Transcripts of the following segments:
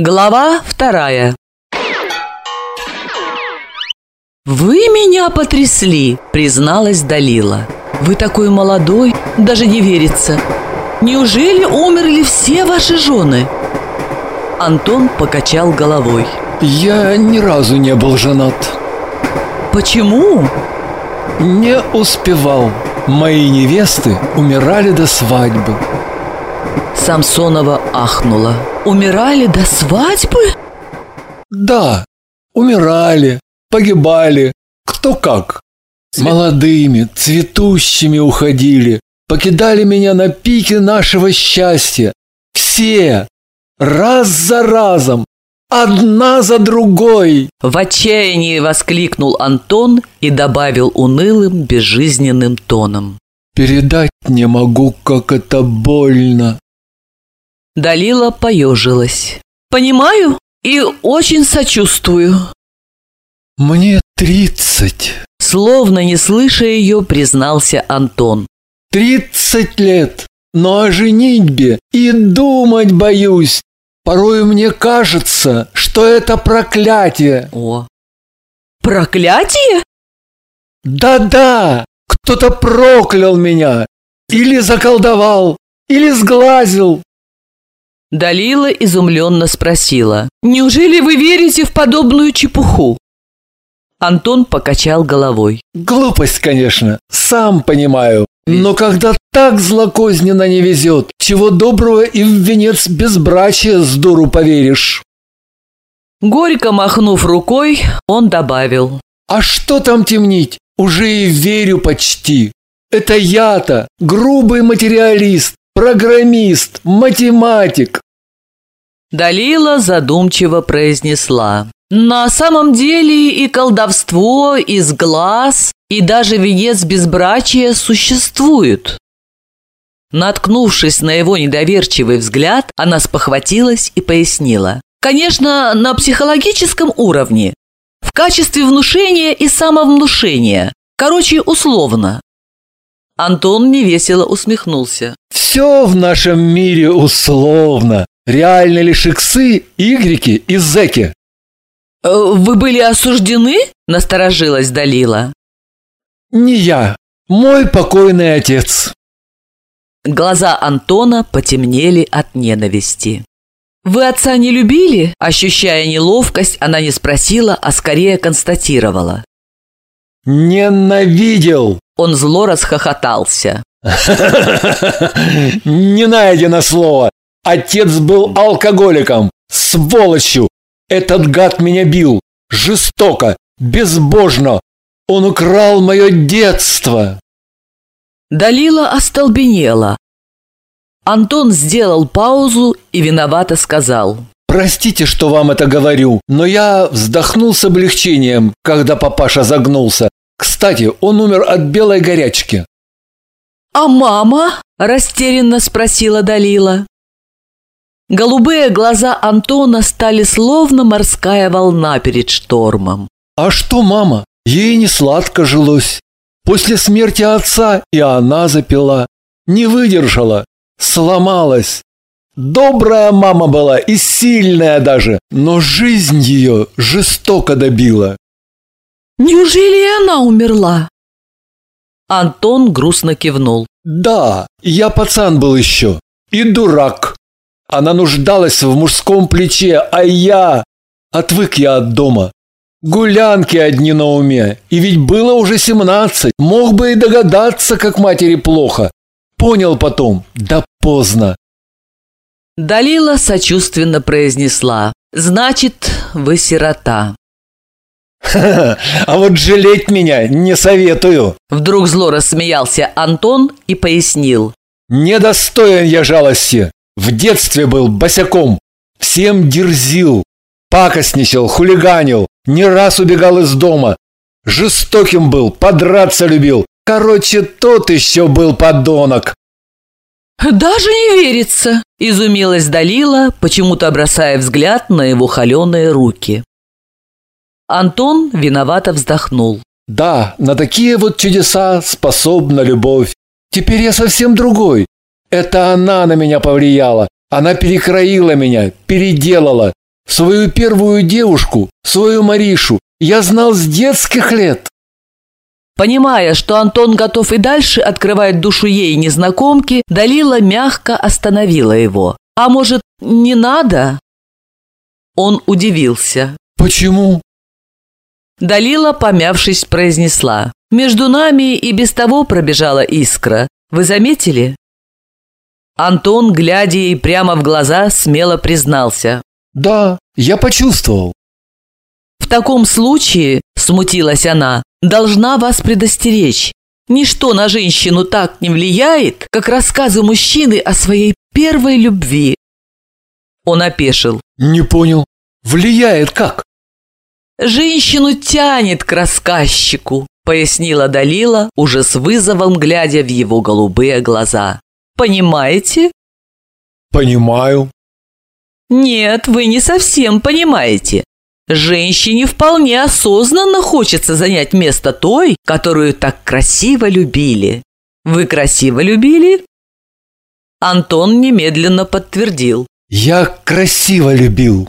Глава вторая «Вы меня потрясли», — призналась Далила. «Вы такой молодой, даже не верится. Неужели умерли все ваши жены?» Антон покачал головой. Я ни разу не был женат. «Почему?» Не успевал. Мои невесты умирали до свадьбы. Самсонова ахнула. «Умирали до свадьбы?» Да, умирали, погибали, кто как. Молодыми, цветущими уходили, покидали меня на пике нашего счастья. Все, раз за разом, одна за другой. В отчаянии воскликнул Антон и добавил унылым, безжизненным тоном. Передать не могу, как это больно. Далила поежилась. «Понимаю и очень сочувствую». Мне тридцать. Словно не слыша ее, признался Антон. Тридцать лет, но о женитьбе и думать боюсь. Порой мне кажется, что это проклятие. О. Проклятие? Да-да, кто-то проклял меня. Или заколдовал, или сглазил. Далила изумленно спросила. «Неужели вы верите в подобную чепуху?» Антон покачал головой. Глупость, конечно, сам понимаю. Но когда так злокозненно не везет, чего доброго и в венец безбрачия с дуру поверишь. Горько махнув рукой, он добавил. А что там темнить? Уже и верю почти. Это я-то, грубый материалист, программист, математик. Далила задумчиво произнесла. На самом деле и колдовство, и сглаз, и даже венец безбрачия существуют. Наткнувшись на его недоверчивый взгляд, она спохватилась и пояснила. Конечно, на психологическом уровне, в качестве внушения и самовнушения, короче, условно. Антон невесело усмехнулся. Все в нашем мире условно. Реально лишь иксы, игреки и зеки. «Э, «Вы были осуждены?» – насторожилась Далила. «Не я, мой покойный отец». Глаза Антона потемнели от ненависти. «Вы отца не любили?» Ощущая неловкость, она не спросила, а скорее констатировала. «Ненавидел!» Он зло расхохотался. «Не найдено слово! Отец был алкоголиком, сволочью, этот гад меня бил. Жестоко, безбожно. Он украл мое детство. Далила остолбенела. Антон сделал паузу и виновато сказал. Простите, что вам это говорю, но я вздохнул с облегчением, когда папаша загнулся. Кстати, он умер от белой горячки. «А мама?» – растерянно спросила Далила. Голубые глаза Антона стали словно морская волна перед штормом. «А что, мама? Ей не сладко жилось. После смерти отца и она запила. Не выдержала, сломалась. Добрая мама была и сильная даже, но жизнь ее жестоко добила». «Неужели она умерла?» Антон грустно кивнул. «Да, я пацан был еще. И дурак. Она нуждалась в мужском плече, а я... Отвык я от дома. Гулянки одни на уме. И ведь было уже семнадцать. Мог бы и догадаться, как матери плохо. Понял потом. Да поздно. Далила сочувственно произнесла. «Значит, вы сирота». А вот жалеть меня не советую. Вдруг зло рассмеялся Антон и пояснил. Недостоин я жалости. В детстве был босяком, всем дерзил, пакостничал, хулиганил, не раз убегал из дома. Жестоким был, подраться любил. Короче, тот еще был подонок. «Даже не верится!» – изумилась Далила, почему-то бросая взгляд на его холеные руки. Антон виновато вздохнул. «Да, на такие вот чудеса способна любовь. Теперь я совсем другой. Это она на меня повлияла. Она перекроила меня, переделала. Свою первую девушку, свою Маришу, я знал с детских лет. Понимая, что Антон готов и дальше открывать душу ей незнакомки, Далила мягко остановила его. «А может, не надо?» Он удивился. «Почему?» Далила, помявшись, произнесла. «Между нами и без того пробежала искра. Вы заметили?» Антон, глядя ей прямо в глаза, смело признался. «Да, я почувствовал». «В таком случае, — смутилась она, — должна вас предостеречь. Ничто на женщину так не влияет, как рассказы мужчины о своей первой любви». Он опешил. «Не понял. Влияет как?» «Женщину тянет к рассказчику», — пояснила Далила, уже с вызовом глядя в его голубые глаза. Понимаете? Понимаю. Нет, вы не совсем понимаете. Женщине вполне осознанно хочется занять место той, которую так красиво любили. Вы красиво любили? Антон немедленно подтвердил. Я красиво любил.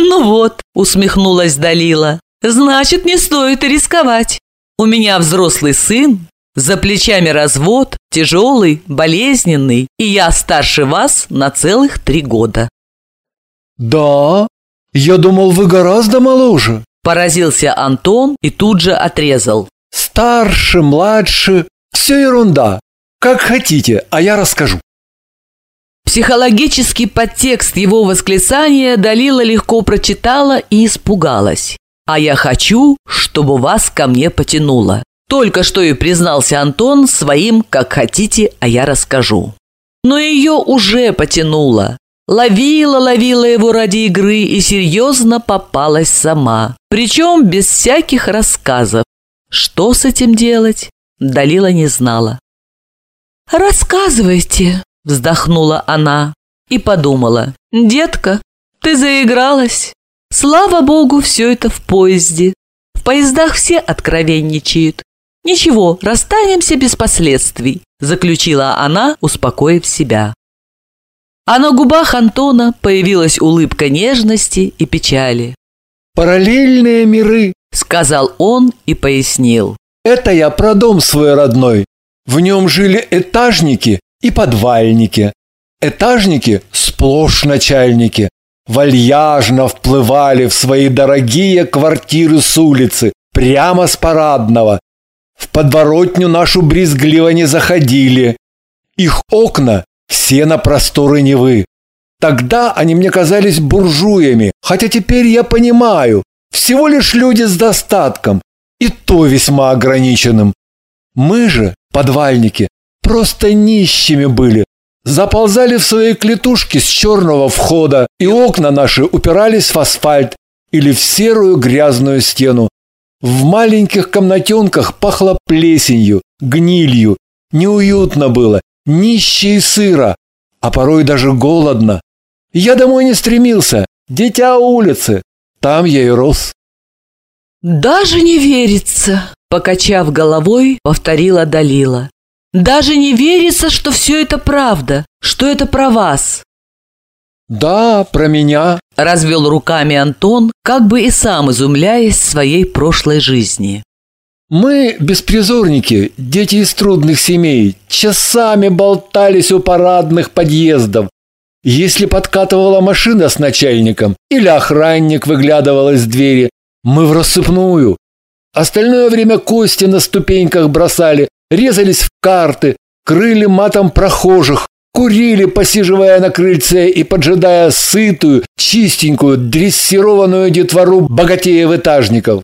Ну вот, усмехнулась Далила. Значит, не стоит рисковать. У меня взрослый сын, за плечами развод, тяжелый, болезненный, и я старше вас на целых три года. Да? Я думал, вы гораздо моложе. Поразился Антон и тут же отрезал. Старше, младше, все ерунда. Как хотите, а я расскажу. Психологический подтекст его восклицания Далила легко прочитала и испугалась. «А я хочу, чтобы вас ко мне потянуло. Только что и признался Антон своим «как хотите, а я расскажу». Но ее уже потянуло. Ловила, ловила его ради игры и серьезно попалась сама. Причем без всяких рассказов. Что с этим делать, Далила не знала. «Рассказывайте», – вздохнула она и подумала. «Детка, ты заигралась. Слава богу, все это в поезде. В поездах все откровенничают. «Ничего, расстанемся без последствий», – заключила она, успокоив себя. А на губах Антона появилась улыбка нежности и печали. «Параллельные миры», – сказал он и пояснил. «Это я про дом свой родной. В нем жили этажники и подвальники. Этажники – сплошь начальники. Вальяжно вплывали в свои дорогие квартиры с улицы, прямо с парадного, в подворотню нашу брезгливо не заходили. Их окна все на просторы Невы. Тогда они мне казались буржуями, хотя теперь я понимаю, всего лишь люди с достатком, и то весьма ограниченным. Мы же, подвальники, просто нищими были. Заползали в свои клетушки с черного входа, и окна наши упирались в асфальт или в серую грязную стену. В маленьких комнатенках пахло плесенью, гнилью. Неуютно было, нище и сыро, а порой даже голодно. Я домой не стремился, дитя улицы. Там я и рос. «Даже не верится», – покачав головой, повторила Далила. «Даже не верится, что все это правда, что это про вас». «Да, про меня», – развел руками Антон, как бы и сам изумляясь своей прошлой жизни. «Мы, беспризорники, дети из трудных семей, часами болтались у парадных подъездов. Если подкатывала машина с начальником или охранник выглядывал из двери, мы в рассыпную. Остальное время кости на ступеньках бросали, резались в карты, крыли матом прохожих, Курили, посиживая на крыльце и поджидая сытую, чистенькую, дрессированную детвору богатеев-этажников.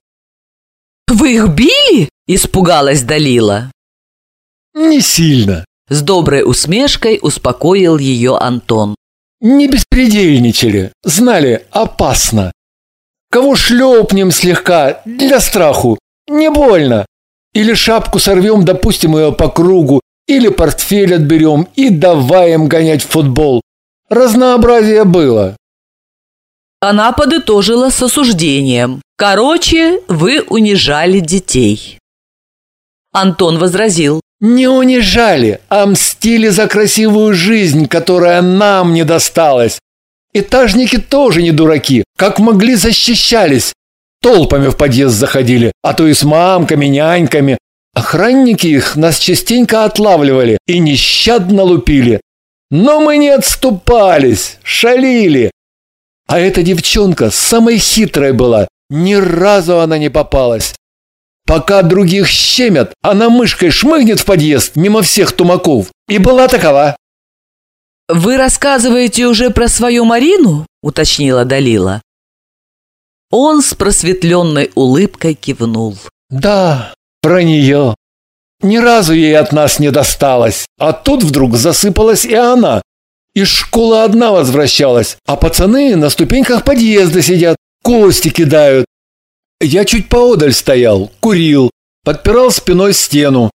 «Вы их били?» – испугалась Далила. «Не сильно», – с доброй усмешкой успокоил ее Антон. «Не беспредельничали, знали, опасно. Кого шлепнем слегка, для страху, не больно. Или шапку сорвем, допустим ее по кругу, или портфель отберем и давай им гонять в футбол. Разнообразие было. Она подытожила с осуждением. Короче, вы унижали детей. Антон возразил. Не унижали, а мстили за красивую жизнь, которая нам не досталась. Этажники тоже не дураки, как могли защищались. Толпами в подъезд заходили, а то и с мамками, няньками. Охранники их нас частенько отлавливали и нещадно лупили. Но мы не отступались, шалили. А эта девчонка самой хитрой была, ни разу она не попалась. Пока других щемят, она мышкой шмыгнет в подъезд мимо всех тумаков. И была такова. «Вы рассказываете уже про свою Марину?» – уточнила Далила. Он с просветленной улыбкой кивнул. «Да, про нее. Ни разу ей от нас не досталось, а тут вдруг засыпалась и она. Из школы одна возвращалась, а пацаны на ступеньках подъезда сидят, кости кидают. Я чуть поодаль стоял, курил, подпирал спиной стену.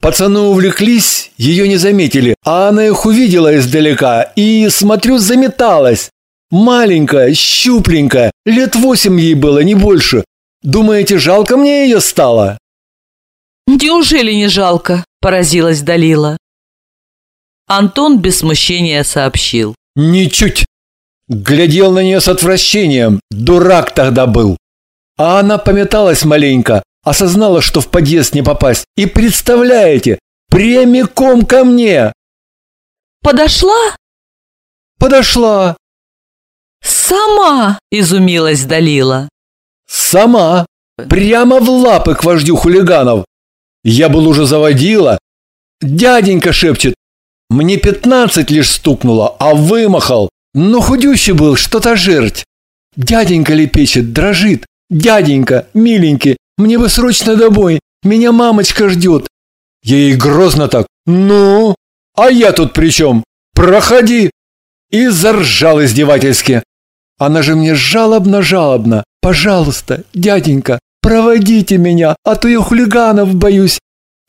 Пацаны увлеклись, ее не заметили, а она их увидела издалека и, смотрю, заметалась. Маленькая, щупленькая, лет восемь ей было, не больше. Думаете, жалко мне ее стало? «Неужели не жалко?» – поразилась Далила. Антон без смущения сообщил. «Ничуть!» Глядел на нее с отвращением. Дурак тогда был. А она пометалась маленько, осознала, что в подъезд не попасть. И представляете, прямиком ко мне. Подошла? Подошла. Сама, изумилась Далила. Сама. Прямо в лапы к вождю хулиганов. Я был уже заводила. Дяденька шепчет. Мне пятнадцать лишь стукнуло, а вымахал. Но худющий был, что-то жерть. Дяденька лепечет, дрожит. Дяденька, миленький, мне бы срочно домой. Меня мамочка ждет. Я ей грозно так. Ну, а я тут при чем? Проходи. И заржал издевательски. Она же мне жалобно-жалобно. Пожалуйста, дяденька, Проводите меня, а то я хулиганов боюсь.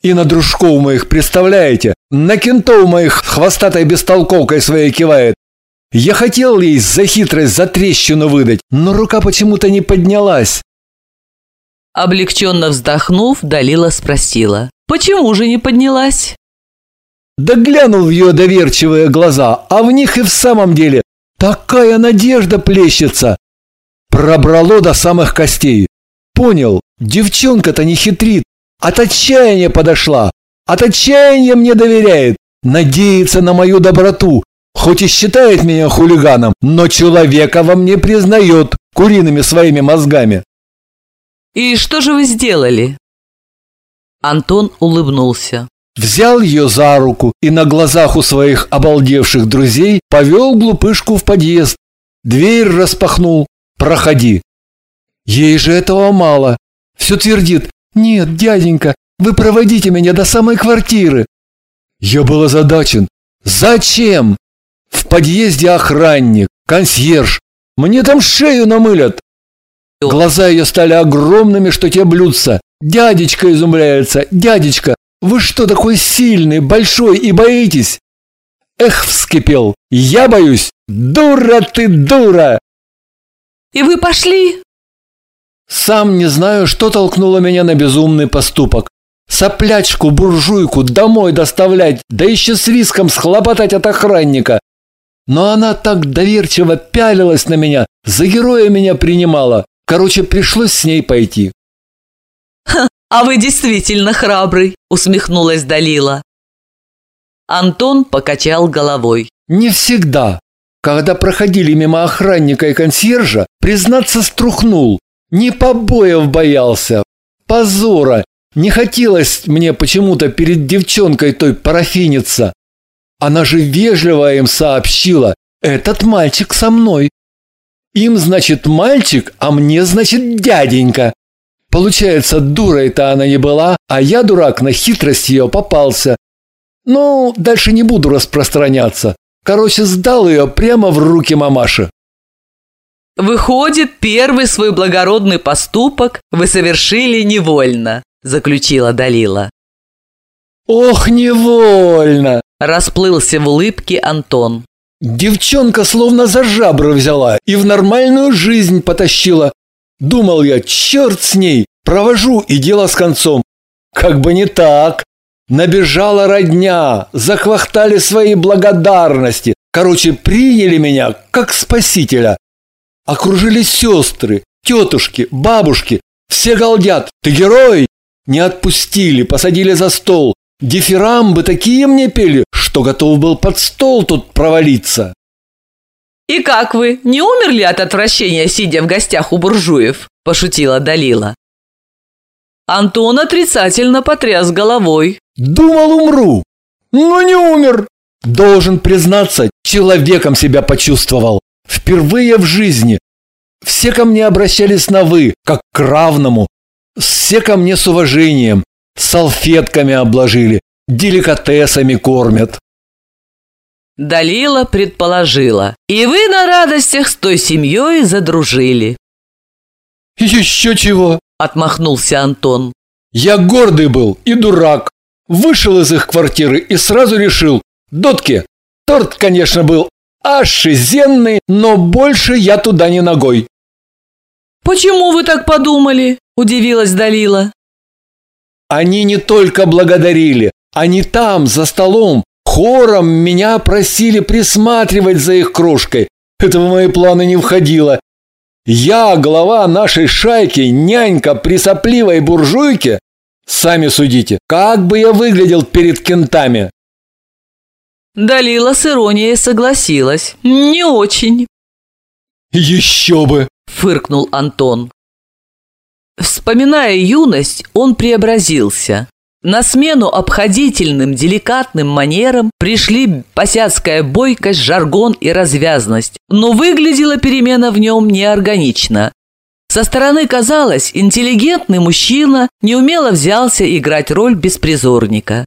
И на дружков моих, представляете, на кентов моих хвостатой бестолковкой своей кивает. Я хотел ей за хитрость, за трещину выдать, но рука почему-то не поднялась. Облегченно вздохнув, Далила спросила, почему же не поднялась? Да глянул в ее доверчивые глаза, а в них и в самом деле такая надежда плещется. Пробрало до самых костей понял, девчонка-то не хитрит. От отчаяния подошла. От отчаяния мне доверяет. Надеется на мою доброту. Хоть и считает меня хулиганом, но человека во мне признает куриными своими мозгами. «И что же вы сделали?» Антон улыбнулся. Взял ее за руку и на глазах у своих обалдевших друзей повел глупышку в подъезд. Дверь распахнул. «Проходи». Ей же этого мало. Все твердит «Нет, дяденька, вы проводите меня до самой квартиры». Я был озадачен. Зачем? В подъезде охранник, консьерж. Мне там шею намылят. Глаза ее стали огромными, что те блюдца. Дядечка изумляется. Дядечка, вы что такой сильный, большой и боитесь? Эх, вскипел. Я боюсь. Дура ты, дура. И вы пошли? Сам не знаю, что толкнуло меня на безумный поступок. Соплячку, буржуйку домой доставлять, да еще с риском схлопотать от охранника. Но она так доверчиво пялилась на меня, за героя меня принимала. Короче, пришлось с ней пойти. «Ха, а вы действительно храбрый», — усмехнулась Далила. Антон покачал головой. «Не всегда. Когда проходили мимо охранника и консьержа, признаться, струхнул. Не побоев боялся, позора. Не хотелось мне почему-то перед девчонкой той парафиниться. Она же вежливо им сообщила, этот мальчик со мной. Им, значит, мальчик, а мне, значит, дяденька. Получается, дурой-то она не была, а я, дурак, на хитрость ее попался. Ну, дальше не буду распространяться. Короче, сдал ее прямо в руки мамаши. Выходит, первый свой благородный поступок вы совершили невольно, заключила Далила. Ох, невольно, расплылся в улыбке Антон. Девчонка словно за жабры взяла и в нормальную жизнь потащила. Думал я, черт с ней, провожу и дело с концом. Как бы не так. Набежала родня, захвахтали свои благодарности, Короче, приняли меня как спасителя. Окружили сестры, тетушки, бабушки. Все галдят. Ты герой! Не отпустили, посадили за стол. Дифирамбы такие мне пели, что готов был под стол тут провалиться. «И как вы, не умерли от отвращения, сидя в гостях у буржуев?» – пошутила Далила. Антон отрицательно потряс головой. «Думал, умру, но не умер. Должен признаться, человеком себя почувствовал. Впервые в жизни. Все ко мне обращались на «вы», как к равному. Все ко мне с уважением. Салфетками обложили, деликатесами кормят. Далила предположила. И вы на радостях с той семьей задружили. Еще чего? Отмахнулся Антон. Я гордый был и дурак. Вышел из их квартиры и сразу решил. Дотки, торт, конечно, был ошизенный, но больше я туда не ногой. «Почему вы так подумали?» – удивилась Далила. Они не только благодарили, они там, за столом, хором меня просили присматривать за их кружкой. Это в мои планы не входило. Я, глава нашей шайки, нянька при сопливой буржуйке? Сами судите, как бы я выглядел перед кентами? Далила с иронией согласилась. Не очень. Еще бы, фыркнул Антон. Вспоминая юность, он преобразился. На смену обходительным, деликатным манерам пришли посядская бойкость, жаргон и развязность, но выглядела перемена в нем неорганично. Со стороны казалось, интеллигентный мужчина неумело взялся играть роль беспризорника.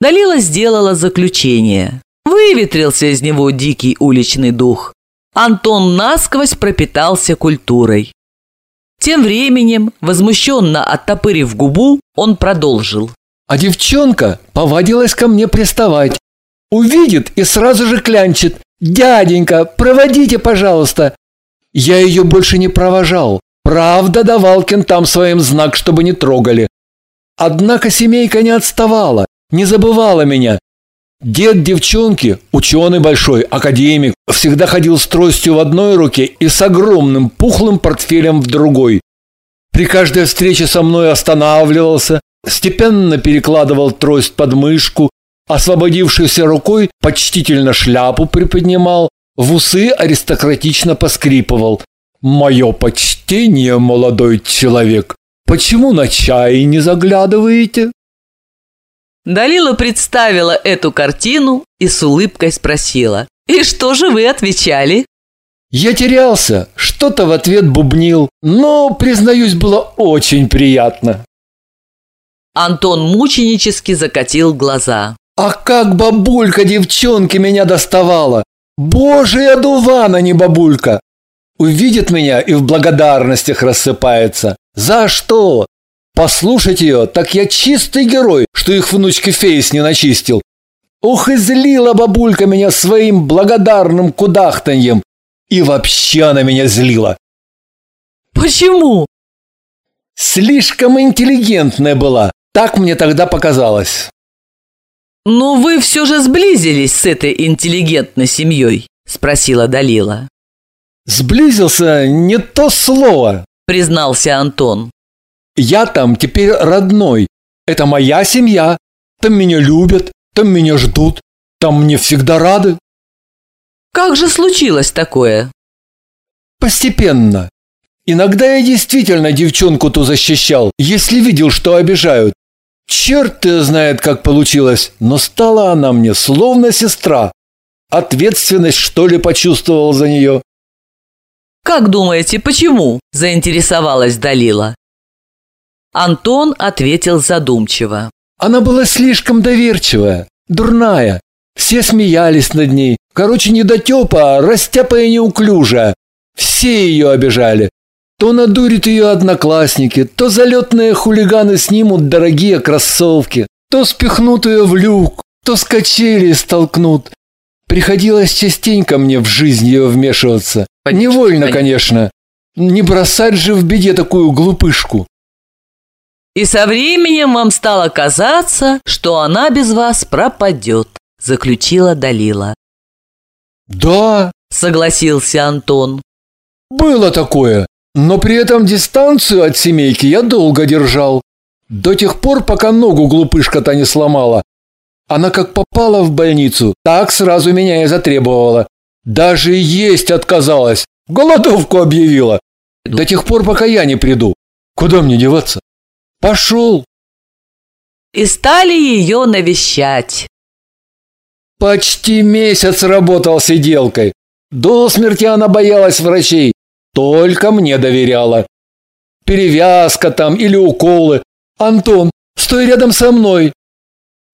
Далила сделала заключение. Выветрился из него дикий уличный дух. Антон насквозь пропитался культурой. Тем временем, возмущенно оттопырив губу, он продолжил. А девчонка повадилась ко мне приставать. Увидит и сразу же клянчит. «Дяденька, проводите, пожалуйста!» Я ее больше не провожал. Правда, давал кентам своим знак, чтобы не трогали. Однако семейка не отставала, не забывала меня Дед девчонки, ученый большой, академик, всегда ходил с тростью в одной руке и с огромным пухлым портфелем в другой. При каждой встрече со мной останавливался, степенно перекладывал трость под мышку, освободившейся рукой почтительно шляпу приподнимал, в усы аристократично поскрипывал. «Мое почтение, молодой человек! Почему на чай не заглядываете?» Далила представила эту картину и с улыбкой спросила. «И что же вы отвечали?» Я терялся, что-то в ответ бубнил, но, признаюсь, было очень приятно. Антон мученически закатил глаза. А как бабулька девчонки меня доставала! Божий одуван, а не бабулька! Увидит меня и в благодарностях рассыпается. За что? Послушать ее, так я чистый герой, что их внучке фейс не начистил. Ох, и злила бабулька меня своим благодарным кудахтаньем. И вообще она меня злила. Почему? Слишком интеллигентная была, так мне тогда показалось. «Но вы все же сблизились с этой интеллигентной семьей?» – спросила Далила. «Сблизился не то слово», – признался Антон. Я там теперь родной. Это моя семья. Там меня любят, там меня ждут, там мне всегда рады. Как же случилось такое? Постепенно. Иногда я действительно девчонку ту защищал, если видел, что обижают. Черт знает, как получилось, но стала она мне словно сестра. Ответственность, что ли, почувствовал за нее. «Как думаете, почему?» – заинтересовалась Далила. Антон ответил задумчиво. Она была слишком доверчивая, дурная. Все смеялись над ней. Короче, не дотепа, а растяпая неуклюжая. Все ее обижали. То надурит ее одноклассники, то залетные хулиганы снимут дорогие кроссовки, то спихнут ее в люк, то с качели столкнут. Приходилось частенько мне в жизнь ее вмешиваться. Невольно, конечно. Не бросать же в беде такую глупышку. И со временем вам стало казаться, что она без вас пропадет, заключила Далила. Да, согласился Антон. было такое, но при этом дистанцию от семейки я долго держал. До тех пор, пока ногу глупышка-то не сломала. Она как попала в больницу, так сразу меня и затребовала. Даже есть отказалась, голодовку объявила. До тех пор, пока я не приду. Куда мне деваться? Пошел. И стали ее навещать. Почти месяц работал сиделкой. До смерти она боялась врачей, только мне доверяла. Перевязка там или уколы. Антон, стой рядом со мной.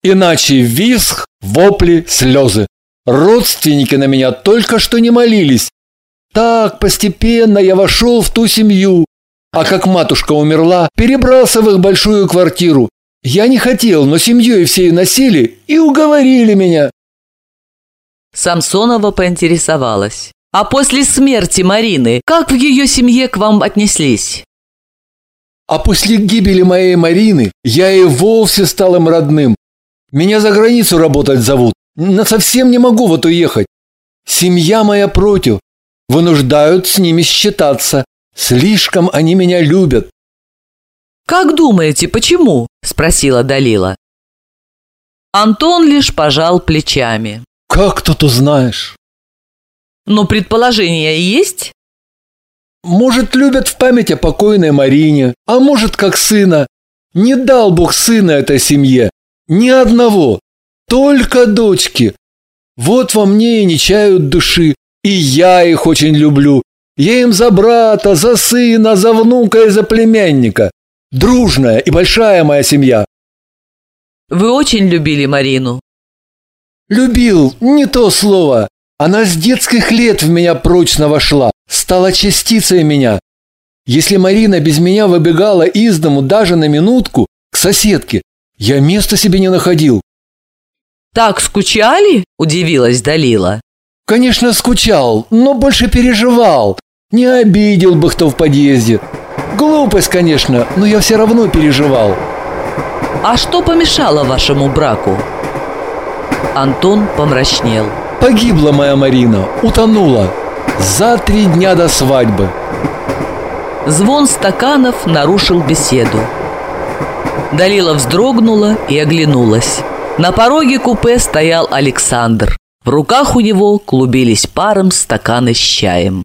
Иначе визг, вопли, слезы. Родственники на меня только что не молились. Так постепенно я вошел в ту семью. А как матушка умерла, перебрался в их большую квартиру. Я не хотел, но семьей всей носили и уговорили меня. Самсонова поинтересовалась. А после смерти Марины, как в ее семье к вам отнеслись? А после гибели моей Марины я и вовсе стал им родным. Меня за границу работать зовут, но совсем не могу вот уехать. Семья моя против, вынуждают с ними считаться. Слишком они меня любят. «Как думаете, почему?» – спросила Далила. Антон лишь пожал плечами. Как тут узнаешь? Но предположения есть? Может, любят в память о покойной Марине, а может, как сына. Не дал Бог сына этой семье. Ни одного. Только дочки. Вот во мне и не чают души. И я их очень люблю. Я им за брата, за сына, за внука и за племянника. Дружная и большая моя семья. Вы очень любили Марину? Любил, не то слово. Она с детских лет в меня прочно вошла, стала частицей меня. Если Марина без меня выбегала из дому даже на минутку к соседке, я места себе не находил. «Так скучали?» – удивилась Далила. «Конечно, скучал, но больше переживал. Не обидел бы кто в подъезде. Глупость, конечно, но я все равно переживал». «А что помешало вашему браку?» Антон помрачнел. Погибла моя Марина, утонула. За три дня до свадьбы. Звон стаканов нарушил беседу. Далила вздрогнула и оглянулась. На пороге купе стоял Александр. В руках у него клубились паром стаканы с чаем.